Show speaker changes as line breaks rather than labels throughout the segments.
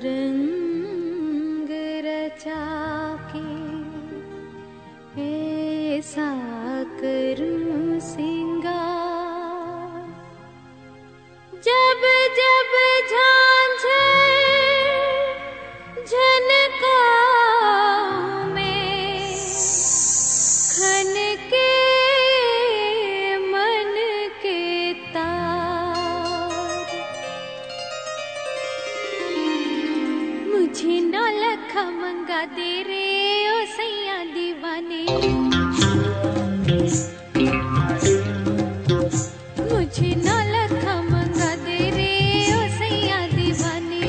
regreso. लगा दे रे ओ सैया दीवाने। मुझे ना लखा मंगा दे रे ओ सैया दीवाने।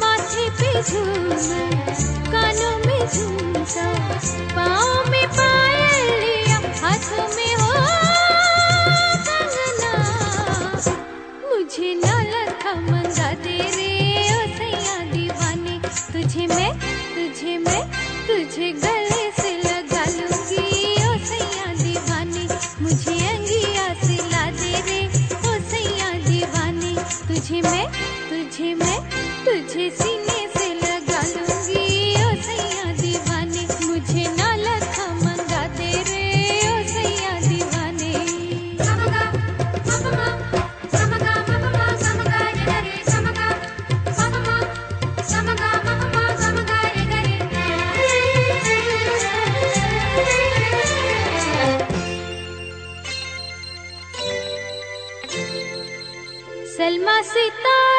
माथे पे झूम कानों में झूमता तुझे मैं तुझे मैं, तुझे गले से लगा लूँगी। ओ सैया दीवानी, मुझे अंगिया से ला दे रे। ओ सैया दीवानी, तुझे मैं तुझे मैं, तुझे सीने Selma Sita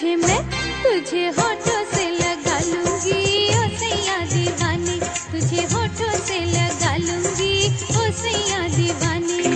तुझे मैं तुझे होठों से लगा लूँगी। ओ सैया दीवानी, तुझे होठों से लगा लूँगी। ओ सैया दीवानी।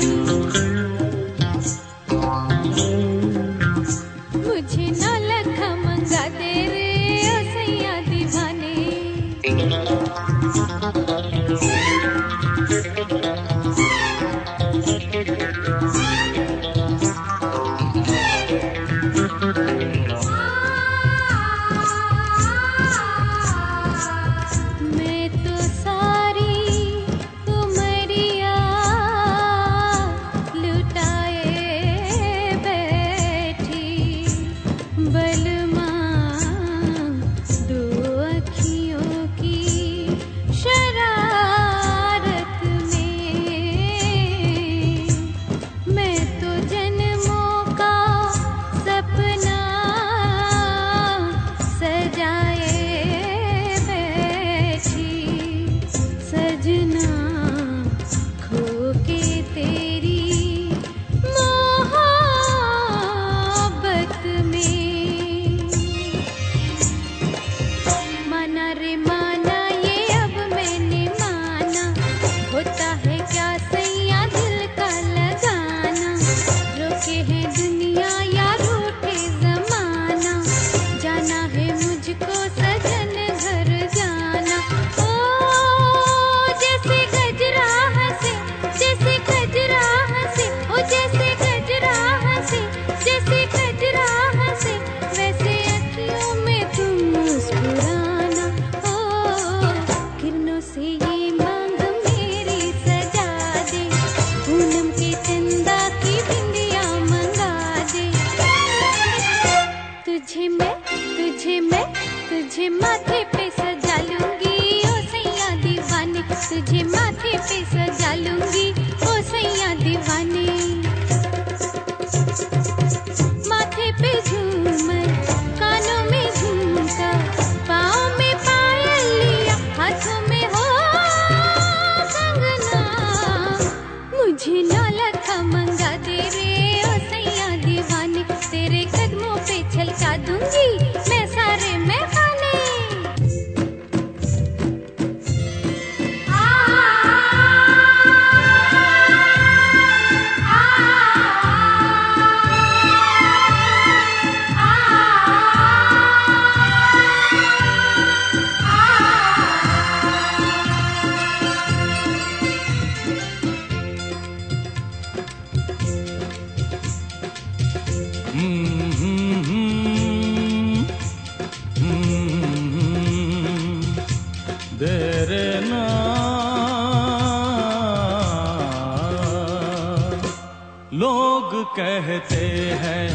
कहते हैं,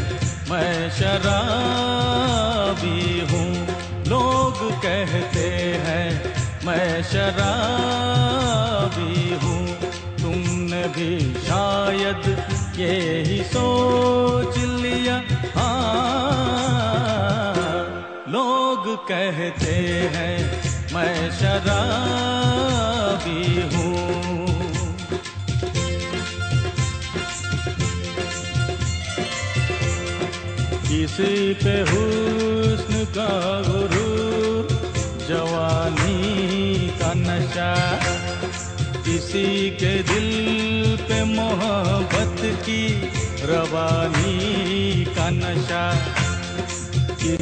मैं शराबी हूँ। लोग कहते हैं, मैं शराबी हूँ। तुमने भी शायद ये ही सोच लिया। हाँ लोग कहते हैं, मैं शराबी किसी पे हुस्न का गुरु जवानी का नशा। किसी के दिल पे मोहब्बत की रवानी का नशा।